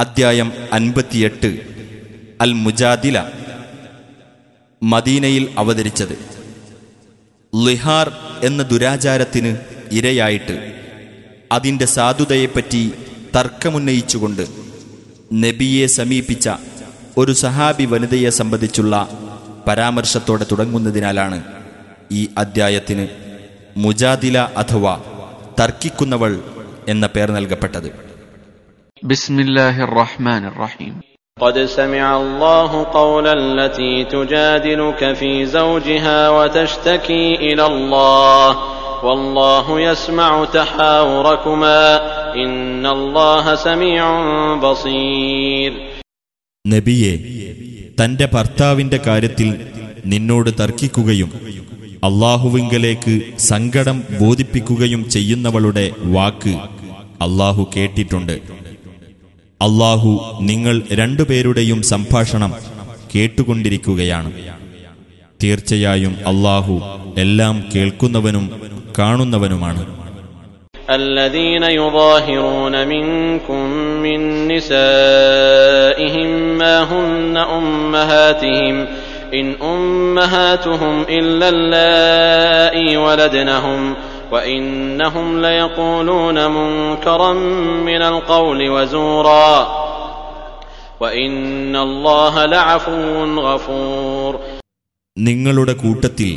അദ്ധ്യായം അൻപത്തിയെട്ട്. അൽ മുജാദില മദീനയിൽ അവതരിച്ചത്. ലിഹാർ എന്ന ദുരാചാരത്തിന് ഇരയായിട്ട് അതിന്റെ സാധുതയെപ്പറ്റി തർക്കമുന്നയിച്ചുകൊണ്ട് നബിയെ സമീപിച്ച ഒരു സഹാബി വനിതയെ സംബന്ധിച്ചുള്ള പരാമർശത്തോടെ തുടങ്ങുന്നതിനാലാണ് ഈ അദ്ധ്യായത്തിന് മുജാദില അഥവാ തർക്കിക്കുന്നവൾ എന്ന പേർ നൽകപ്പെട്ടത്. بسم الله الرحمن الرحيم قد سمع الله قول التي تجادلك في زوجها وتشتكي الى الله والله يسمع تحاوركما ان الله سميع بصير നബിയെ തന്റെ ഭർത്താവിന്റെ കാര്യത്തിൽ നിന്നോട് തർക്കിക്കുകയും അള്ളാഹുവിങ്കലേക്ക് സങ്കടം ബോധിപ്പിക്കുകയും ചെയ്യുന്നവളുടെ വാക്ക് അള്ളാഹു കേട്ടിട്ടുണ്ട് അള്ളാഹു നിങ്ങൾ രണ്ടുപേരുടെയും സംഭാഷണം കേട്ടുകൊണ്ടിരിക്കുകയാണ് തീർച്ചയായും അള്ളാഹു എല്ലാം കേൾക്കുന്നവനും കാണുന്നവനുമാണ് الذين يظاهرون منكم من نسائهم ما هن امهاتهم ان امهاتهم الا اللائي ولدنهم وانهم ليقولون منكرا من القول وزورا وان الله لعفو غفور നിങ്ങളുടെ കൂട്ടത്തിൽ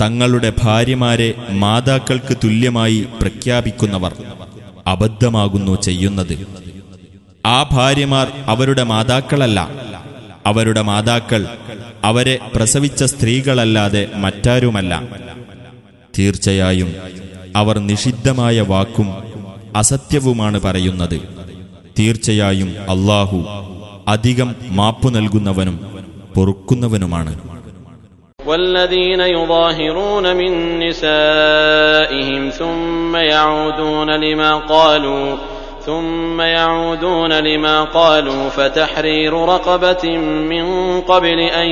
തങ്ങളുടെ ഭാര്യമാരെ മാതാക്കൾക്ക് തുല്യമായി പ്രഖ്യാപിക്കുന്നവർ അബദ്ധമാകുന്നു ചെയ്യുന്നത് ആ ഭാര്യമാർ അവരുടെ മാതാക്കളല്ല അവരുടെ മാതാക്കൾ അവരെ പ്രസവിച്ച സ്ത്രീകളല്ലാതെ മറ്റാരുമല്ല തീർച്ചയായും അവർ നിഷിദ്ധമായ വാക്കും അസത്യവുമാണ് പറയുന്നത് തീർച്ചയായും അള്ളാഹു അധികം മാപ്പു നൽകുന്നവനും പൊറുക്കുന്നവനുമാണ് والذين يظاهرون من نسائهم ثم يعودون لما قالوا ثم يعودون لما قالوا فتحرير رقبة من قبل أن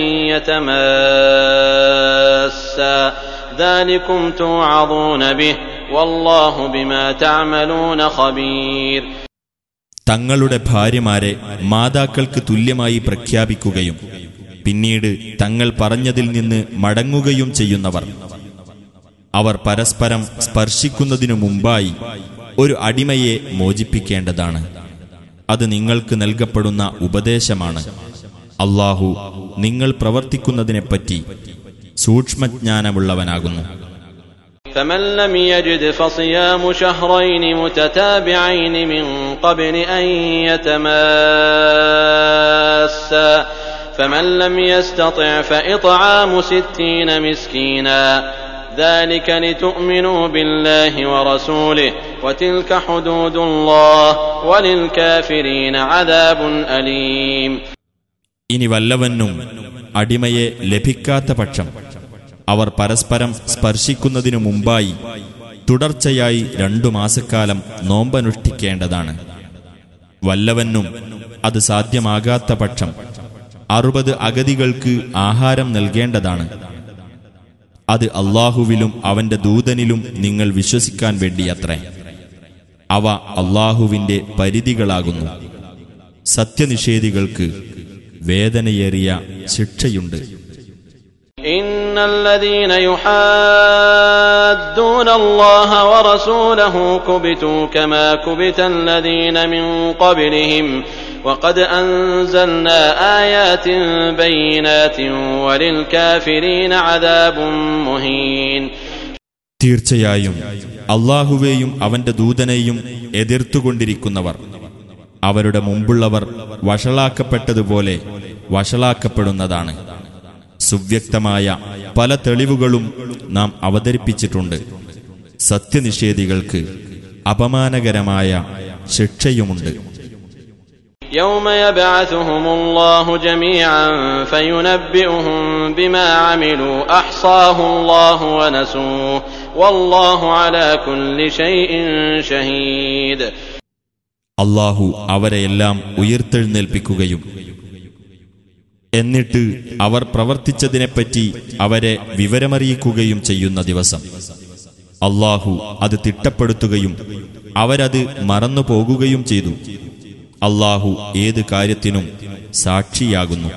يتماسا ذلكم توعظون به വല്ലാഹു ബിമാ തഅമലൂന ഖബീർ. തങ്ങളുടെ ഭാര്യമാരെ മാതാക്കൾക്ക് തുല്യമായി പ്രഖ്യാപിക്കുകയും പിന്നീട് തങ്ങൾ പറഞ്ഞതിൽ നിന്ന് മടങ്ങുകയും ചെയ്യുന്നവർ. അവർ പരസ്പരം സ്പർശിക്കുന്നതിനു മുമ്പായി ഒരു അടിമയെ മോചിപ്പിക്കേണ്ടതാണ്. അത് നിങ്ങൾക്ക് നൽകപ്പെടുന്ന ഉപദേശമാണ്. അള്ളാഹു നിങ്ങൾ പ്രവർത്തിക്കുന്നതിനെപ്പറ്റി സൂക്ഷ്മജ്ഞാനമുള്ളവനാകുന്നു. فمن لم يجد فصيام شهرين متتابعين من قبل أن يتماسا فمن لم يستطع فإطعام ستين مسكينا ذلك لتؤمنوا بالله ورسوله وتلك حدود الله وللكافرين عذاب أليم ഇനി വല്ലവനും അടിമയെ ലഭിക്കാത്ത പക്ഷം അവർ പരസ്പരം സ്പർശിക്കുന്നതിനു മുമ്പായി തുടർച്ചയായി രണ്ടു മാസക്കാലം നോമ്പനുഷ്ഠിക്കേണ്ടതാണ്. വല്ലവനും അത് സാധ്യമാകാത്ത പക്ഷം അറുപത് അഗതികൾക്ക് ആഹാരം നൽകേണ്ടതാണ്. അത് അള്ളാഹുവിലും അവന്റെ ദൂതനിലും നിങ്ങൾ വിശ്വസിക്കാൻ വേണ്ടിയത്രേ. അവ അള്ളാഹുവിന്റെ പരിധികളാകുന്നു. സത്യനിഷേധികൾക്ക് വേദനയേറിയ ശിക്ഷയുണ്ട്. إن الذين يحادون الله ورسوله كبتوا كما كبت الذين من قبلهم وقد أنزلنا آيات بينات وللكافرين عذاب مهين തീർച്ചയായും അള്ളാഹുവേയും അവന്റെ ദൂതനെയും എതിർത്തുകൊണ്ടിരിക്കുന്നവർ അവരുടെ മുമ്പുള്ളവർ വഷളാക്കപ്പെട്ടതുപോലെ വഷളാക്കപ്പെടുന്നതാണ് സുവ്യക്തമായ പല തെളിവുകളും നാം അവതരിപ്പിച്ചിട്ടുണ്ട് സത്യനിഷേധികൾക്ക് അപമാനകരമായ ശിക്ഷയുമുണ്ട് يوم يبعثهم الله جميعا فينبئهم بما عملوا أحصاه الله ونسوه والله على كل شيء شهيد അള്ളാഹു അവരെയെല്ലാം ഉയർത്തെഴുന്നേൽപ്പിക്കുകയും എന്നിട്ട് അവർ പ്രവർത്തിച്ചതിനെപ്പറ്റി അവരെ വിവരമറിയിക്കുകയും ചെയ്യുന്ന ദിവസം അള്ളാഹു അത് തിട്ടപ്പെടുത്തുകയും അവരത് മറന്നു പോകുകയും ചെയ്തു അള്ളാഹു ഏത് കാര്യത്തിനും സാക്ഷിയാകുന്നു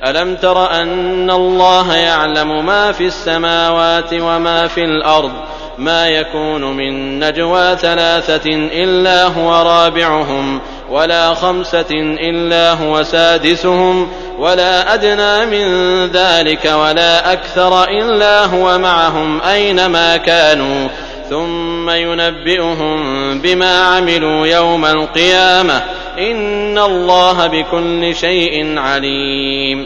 ألم تر أن الله يعلم ما في السماوات وما في الأرض ما يكون من نجوى ثلاثة إلا هو رابعهم ولا خمسة إلا هو سادسهم ولا أدنى من ذلك ولا أكثر إلا هو معهم أينما كانوا ثم ينبئهم بما عملوا يوم القيامة إن الله بكل شيء عليم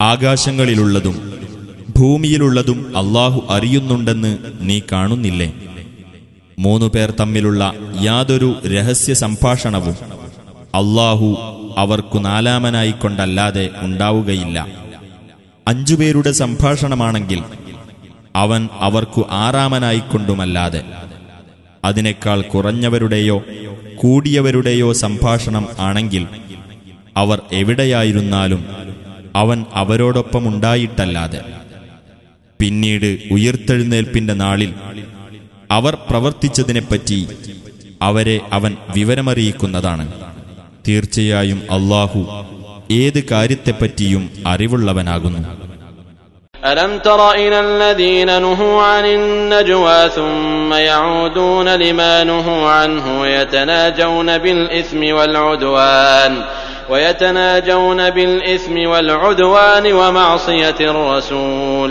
ആകാശങ്ങളിലുള്ളതും ഭൂമിയിലുള്ളതും അള്ളാഹു അറിയുന്നുണ്ടെന്ന് നീ കാണുന്നില്ലേ മൂന്നു പേർ തമ്മിലുള്ള യാതൊരു രഹസ്യ സംഭാഷണവും അള്ളാഹു അവർക്കു നാലാമനായിക്കൊണ്ടല്ലാതെ ഉണ്ടാവുകയില്ല. അഞ്ചുപേരുടെ സംഭാഷണമാണെങ്കിൽ അവൻ അവർക്കു ആറാമനായിക്കൊണ്ടുമല്ലാതെ അതിനേക്കാൾ കുറഞ്ഞവരുടെയോ കൂടിയവരുടെയോ സംഭാഷണം ആണെങ്കിൽ അവർ എവിടെയായിരുന്നാലും അവൻ അവരോടൊപ്പമുണ്ടായിട്ടല്ലാതെ. പിന്നീട് ഉയർത്തെഴുന്നേൽപ്പിന്റെ നാളിൽ അവർ പ്രവർത്തിച്ചതിനെപ്പറ്റി അവരെ അവൻ വിവരമറിയിക്കുന്നതാണ് തീർച്ചയായും അള്ളാഹു ഏത് കാര്യത്തെപ്പറ്റിയും അറിവുള്ളവനാകുന്നു ألم تر إلى الذين نهوا عن النجوى ثم يعودون لما نهوا عنه ويتناجون بالإثم والعدوان ويتناجون بالإثم والعدوان ومعصية الرسول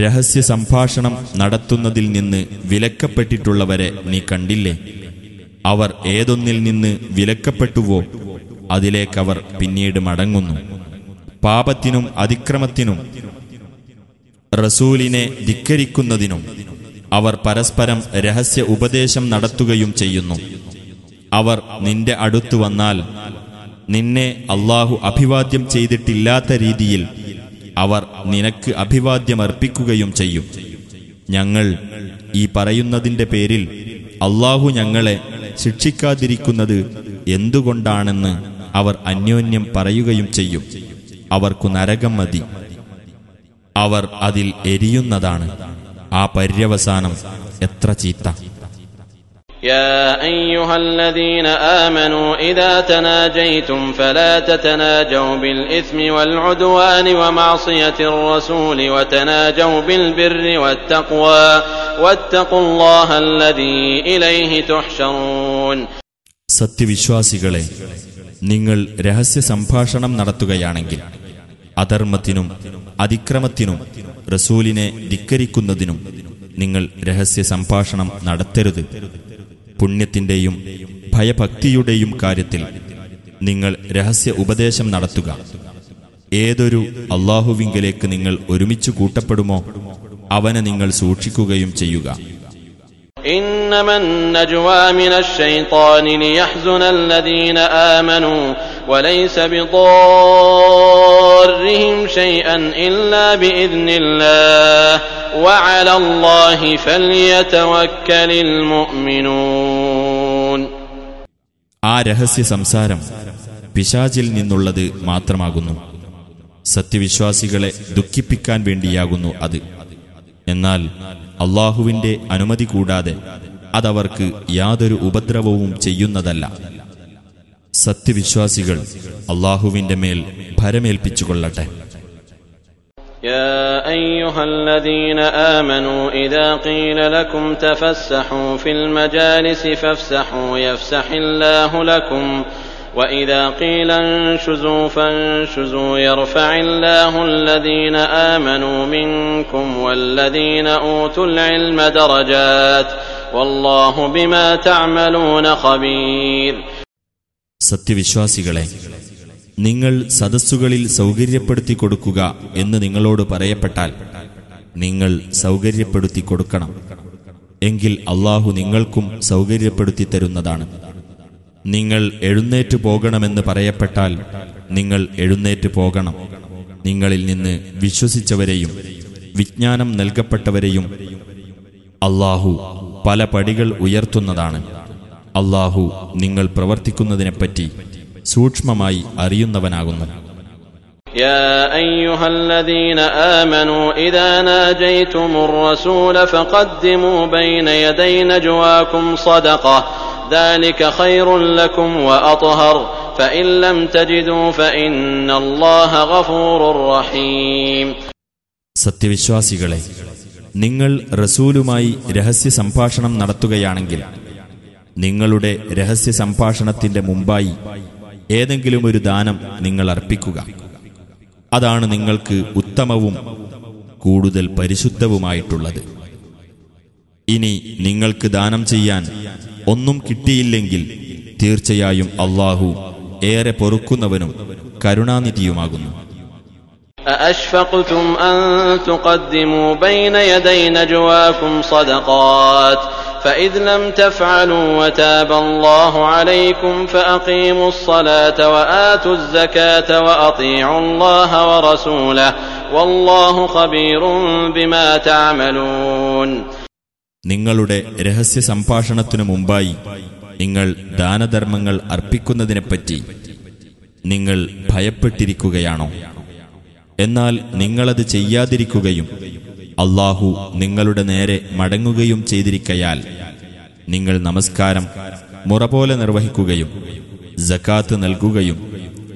രഹസ്യ സംഭാഷണം നടത്തുന്നതിൽ നിന്ന് വിലക്കപ്പെട്ടിട്ടുള്ളവരെ നീ കണ്ടില്ലേ? അവർ ഏതൊന്നിൽ നിന്ന് വിലക്കപ്പെട്ടുവോ അതിലേക്കവർ പിന്നീട് മടങ്ങുന്നു. പാപത്തിനും അതിക്രമത്തിനും റസൂലിനെ ധിക്കരിക്കുന്നതിനും അവർ പരസ്പരം രഹസ്യ ഉപദേശം നടത്തുകയും ചെയ്യുന്നു. അവർ നിന്റെ അടുത്തു വന്നാൽ നിന്നെ അള്ളാഹു അഭിവാദ്യം ചെയ്തിട്ടില്ലാത്ത രീതിയിൽ അവർ നിനക്ക് അഭിവാദ്യമർപ്പിക്കുകയും ചെയ്യും. ഞങ്ങൾ ഈ പറയുന്നതിന്റെ പേരിൽ അള്ളാഹു ഞങ്ങളെ ശിക്ഷിക്കാതിരിക്കുന്നത് എന്തുകൊണ്ടാണെന്ന് അവർ അന്യോന്യം പറയുകയും ചെയ്യും. അവർക്കു നരകം മതി. അവർ അതിൽ എരിയുന്നതാണ്. ആ പര്യവസാനം എത്ര ചീത്ത. يا أيها الذين آمنوا إذا تناجيتم فلا تتناجوا بالإثم والعدوان ومعصية الرسول وتناجوا بالبر والتقوى واتقوا الله الذي إليه تحشرون സത്യവിശ്വാസികളെ നിങ്ങൾ രഹസ്യ സംഭാഷണം നടത്തുകയാണെങ്കിൽ അധർമ്മത്തിനും അതിക്രമത്തിനും റസൂലിനെ ധിക്കരിക്കുന്നതിനും നിങ്ങൾ രഹസ്യ സംഭാഷണം നടത്തരുത് പുണ്യത്തിന്റെയും ഭയഭക്തിയുടെയും കാര്യത്തിൽ നിങ്ങൾ രഹസ്യ ഉപദേശം നടത്തുക ഏതൊരു അള്ളാഹുവിങ്കലേക്ക് നിങ്ങൾ ഒരുമിച്ച് കൂട്ടപ്പെടുമോ അവനെ നിങ്ങൾ സൂക്ഷിക്കുകയും ചെയ്യുക إنما النجوى من الشيطان ليحزن الذين آمنوا وليس بضارهم شيئا إلا بإذن الله وعلى الله فليتوكل المؤمنون ആ രഹസ്യ സംസാരം പിശാചിൽ നിന്നുള്ളത് മാത്രമാകുന്നു സത്യവിശ്വാസികളെ ദുഃഖിപ്പിക്കാൻ വേണ്ടിയാകുന്നു അത് എന്നാൽ അള്ളാഹുവിന്റെ അനുമതി കൂടാതെ അതവർക്ക് യാതൊരു ഉപദ്രവവും ചെയ്യുന്നതല്ല സത്യവിശ്വാസികൾ അള്ളാഹുവിന്റെ മേൽ ഭരമേൽപ്പിച്ചുകൊള്ളട്ടെ يا أيها الذين آمنوا إذا قيل لكم تفسحوا في المجالس فافسحوا يفسح الله لكم وإذا قيل انشزوا فانشزوا يرفع الله الذين آمنوا منكم والذين أوتوا العلم درجات والله بما تعملون خبير സത്യവിശ്വാസികളെ നിങ്ങൾ സദസ്സുകളിൽ സൗകര്യപ്പെടുത്തി കൊടുക്കുക എന്ന് നിങ്ങളോട് പറയപ്പെട്ടാൽ നിങ്ങൾ സൗകര്യപ്പെടുത്തി കൊടുക്കണം. എങ്കിൽ അള്ളാഹു നിങ്ങൾക്കും സൗകര്യപ്പെടുത്തി തരുന്നതാണ്. നിങ്ങൾ എഴുന്നേറ്റു പോകണമെന്ന് പറയപ്പെട്ടാൽ നിങ്ങൾ എഴുന്നേറ്റു പോകണം. നിങ്ങളിൽ നിന്ന് വിശ്വസിച്ചവരെയും വിജ്ഞാനം നൽകപ്പെട്ടവരെയും അള്ളാഹു പല പടികൾ ഉയർത്തുന്നതാണ്. അള്ളാഹു നിങ്ങൾ പ്രവർത്തിക്കുന്നതിനെപ്പറ്റി സൂക്ഷ്മമായി അറിയുന്നവനാകുന്നു يا أيها الذين آمنوا إذا ناجيتم الرسول فقدموا بين يدي نجواكم صدقة ذلك خير لكم وأطهر فإن لم تجدوا فإن الله غفور رحيم സത്യവിശ്വാസികളെ നിങ്ങൾ റസൂലുമായി രഹസ്യ സംഭാഷണം നടത്തുകയാണെങ്കിൽ നിങ്ങളുടെ രഹസ്യ സംഭാഷണത്തിന്റെ മുമ്പായി ഏതെങ്കിലും ഒരു ദാനം നിങ്ങൾ അർപ്പിക്കുക അതാണ് നിങ്ങൾക്ക് ഉത്തമവും കൂടുതൽ പരിശുദ്ധവുമായിട്ടുള്ളത് ഇനി നിങ്ങൾക്ക് ദാനം ചെയ്യാൻ ഒന്നും കിട്ടിയില്ലെങ്കിൽ തീർച്ചയായും അള്ളാഹു ഏറെ പൊറുക്കുന്നവനും കരുണാനിധിയുമാകുന്നു أأشفقتم أن تقدموا بين يدي نجواكم صدقات فإذ لم تفعلوا وتاب الله عليكم فأقيموا الصلاة وآتوا الزكاة وأطيعوا الله ورسوله والله خبير بما تعملون നിങ്ങളുടെ രഹസ്യ സംഭാഷണത്തിനു മുമ്പായി നിങ്ങൾ ദാനധർമ്മങ്ങൾ അർപ്പിക്കുന്നതിനെപ്പറ്റി നിങ്ങൾ ഭയപ്പെട്ടിരിക്കുകയാണോ എന്നാൽ നിങ്ങളത് ചെയ്യാതിരിക്കുകയും അള്ളാഹു നിങ്ങളുടെ നേരെ മടങ്ങുകയും ചെയ്തിരിക്കയാൽ നിങ്ങൾ നമസ്കാരം മുറപോലെ നിർവഹിക്കുകയും ജക്കാത്ത് നൽകുകയും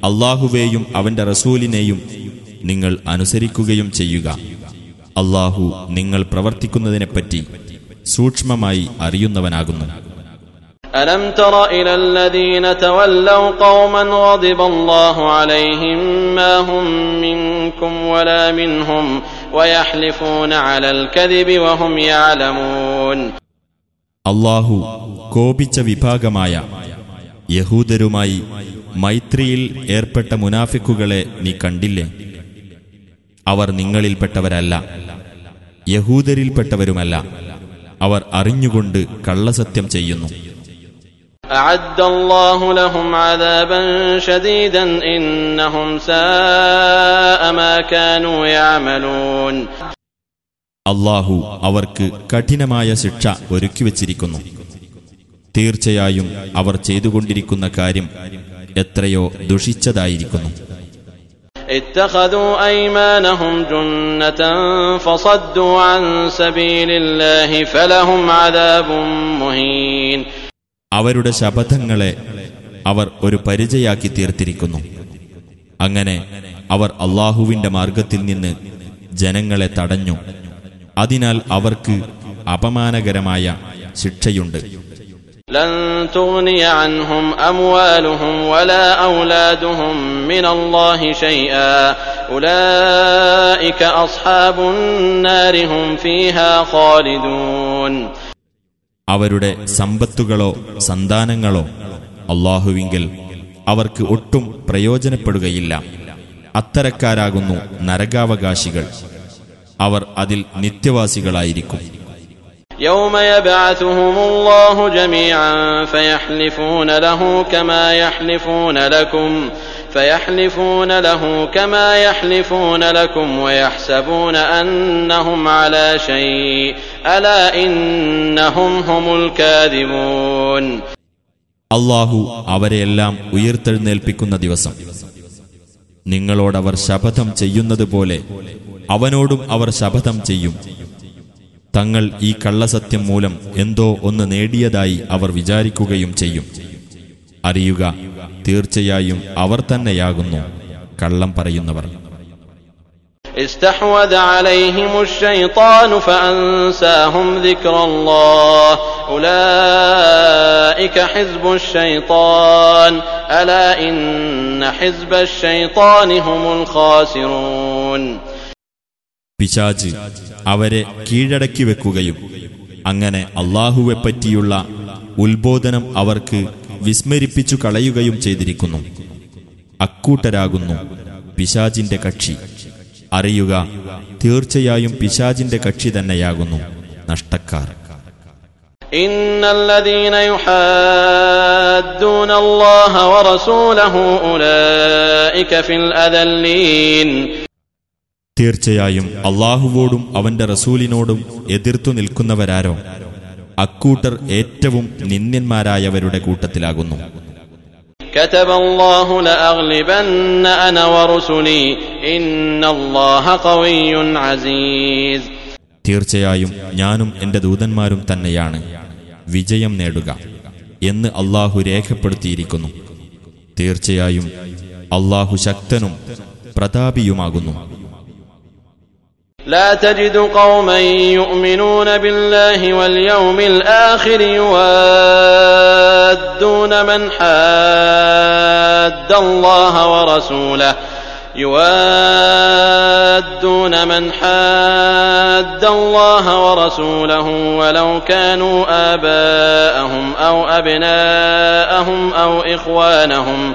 അള്ളാഹുവേയും അവന്റെ റസൂലിനെയും നിങ്ങൾ അനുസരിക്കുകയും ചെയ്യുക. അള്ളാഹു നിങ്ങൾ പ്രവർത്തിക്കുന്നതിനെപ്പറ്റി സൂക്ഷ്മമായി അറിയുന്നവനാകുന്നു. ألم تر إلى الذين تولوا قوما غضب الله عليهم ما هم منكم ولا منهم ويحلفون على الكذب وهم يعلمون അള്ളാഹു കോപിച്ച വിഭാഗമായ യഹൂദരുമായി മൈത്രിയിൽ ഏർപ്പെട്ട മുനാഫിക്കുകളെ നീ കണ്ടില്ലേ അവർ നിങ്ങളിൽപ്പെട്ടവരല്ല യഹൂദരിൽപ്പെട്ടവരുമല്ല അവർ അറിഞ്ഞുകൊണ്ട് കള്ളസത്യം ചെയ്യുന്നു أعد الله لهم عذابا شديدا إنهم ساء ما كانوا يعملون അള്ളാഹു അവർക്ക് കഠിനമായ ശിക്ഷ ഒരുക്കിവച്ചിരിക്കുന്നു തീർച്ചയായും അവർ ചെയ്തുകൊണ്ടിരിക്കുന്ന കാര്യം എത്രയോ ദുഷിച്ചതായിരിക്കുന്നു اتخذوا أيمانهم جنة فصدوا عن سبيل الله فلهم عذاب مهين അവരുടെ ശപഥങ്ങളെ അവർ ഒരു പരിചയാക്കി തീർത്തിരിക്കുന്നു. അങ്ങനെ അവർ അള്ളാഹുവിന്റെ മാർഗത്തിൽ നിന്ന് ജനങ്ങളെ തടഞ്ഞു. അതിനാൽ അവർക്ക് അപമാനകരമായ ശിക്ഷയുണ്ട്. അവരുടെ സമ്പത്തുകളോ സന്താനങ്ങളോ അള്ളാഹുവിങ്കിൽ അവർക്ക് ഒട്ടും പ്രയോജനപ്പെടുകയില്ല അത്തരക്കാരാകുന്നു നരകാവകാശികൾ അവർ അതിൽ നിത്യവാസികളായിരിക്കും يوم يبعثهم الله جميعا فيحلفون له كما يحلفون لكم فيحلفون له كما يحلفون لكم ويحسبون أنهم على شيء അള്ളാഹു അവരെയെല്ലാം ഉയർത്തെഴുന്നേൽപ്പിക്കുന്ന ദിവസം. നിങ്ങളോടവർ ശപഥം ചെയ്യുന്നത് പോലെ അവനോടും അവർ ശപഥം ചെയ്യും. തങ്ങൾ ഈ കള്ളസത്യം മൂലം എന്തോ ഒന്ന് നേടിയതായി അവർ വിചാരിക്കുകയും ചെയ്യും. അറിയുക തീർച്ചയായും അവർ തന്നെയാകുന്നു കള്ളം പറയുന്നവർ. استحوذ عليهم الشيطان فأنساهم ذكر الله أولئك حزب الشيطان ألا إن حزب الشيطان هم الخاسرون പിശാജ് അവരെ കീഴടക്കി വെക്കുകയും അങ്ങനെ അള്ളാഹുവെപ്പറ്റിയുള്ള ഉത്ബോധനം അവർക്ക് വിസ്മരിപ്പിച്ചു കളയുകയും ചെയ്തിരിക്കുന്നു അക്കൂട്ടരാകുന്നു പിശാജിന്റെ കക്ഷി അറിയുക തീർച്ചയായും പിശാജിന്റെ കക്ഷി തന്നെയാകുന്നു നഷ്ടക്കാർ إن الذين يحادون الله ورسوله أولئك في الأذلين തീർച്ചയായും അള്ളാഹുവോടും അവന്റെ റസൂലിനോടും എതിർത്തു നിൽക്കുന്നവരാരോ അക്കൂട്ടർ ഏറ്റവും നിന്ദ്യന്മാരായവരുടെ കൂട്ടത്തിലാകുന്നു كتب الله لأغلبن أنا ورسلي إن الله قوي عزيز തീർച്ചയായും ഞാനും എന്റെ ദൂതന്മാരും തന്നെയാണ് വിജയം നേടുക എന്ന് അള്ളാഹു രേഖപ്പെടുത്തിയിരിക്കുന്നു തീർച്ചയായും അള്ളാഹു ശക്തനും പ്രതാപിയുമാകുന്നു لا تجد قوما يؤمنون بالله واليوم الآخر يوادون من حاد الله ورسوله. يوادون من حاد الله ورسوله ولو كانوا آباءهم أو أبناءهم أو إخوانهم.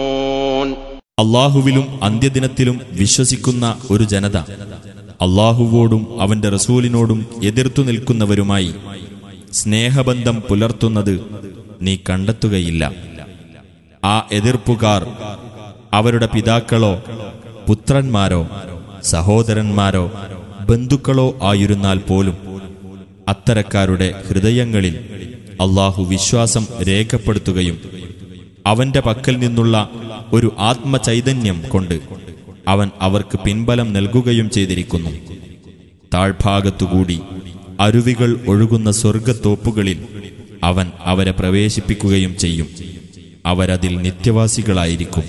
അള്ളാഹുവിലും അന്ത്യദിനത്തിലും വിശ്വസിക്കുന്ന ഒരു ജനത. അള്ളാഹുവോടും അവന്റെ റസൂലിനോടും എതിർത്തു നിൽക്കുന്നവരുമായി സ്നേഹബന്ധം പുലർത്തുന്നത് നീ കണ്ടെത്തുകയില്ല. ആ എതിർപ്പുകാർ അവരുടെ പിതാക്കളോ പുത്രന്മാരോ സഹോദരന്മാരോ ബന്ധുക്കളോ ആയിരുന്നാൽ പോലും അത്തരക്കാരുടെ ഹൃദയങ്ങളിൽ അള്ളാഹു വിശ്വാസം രേഖപ്പെടുത്തുകയും അവന്റെ പക്കൽ നിന്നുള്ള ഒരു ആത്മചൈതന്യം കൊണ്ട് അവൻ അവർക്ക് പിൻബലം നൽകുകയും ചെയ്തിരിക്കുന്നു. താഴ്ഭാഗത്തുകൂടി അരുവികൾ ഒഴുകുന്ന സ്വർഗത്തോപ്പുകളിൽ അവൻ അവരെ പ്രവേശിപ്പിക്കുകയും ചെയ്യും. അവരതിൽ നിത്യവാസികളായിരിക്കും.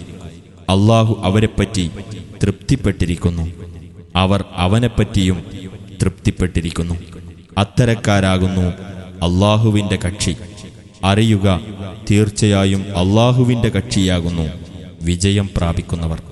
അള്ളാഹു അവരെപ്പറ്റി തൃപ്തിപ്പെട്ടിരിക്കുന്നു. അവർ അവനെപ്പറ്റിയും തൃപ്തിപ്പെട്ടിരിക്കുന്നു. അത്തരക്കാരാകുന്നു അള്ളാഹുവിന്റെ കക്ഷി. അറിയുക തീർച്ചയായും അള്ളാഹുവിന്റെ കക്ഷിയാകുന്നു. വിജയം പ്രാപിക്കുന്നവർ.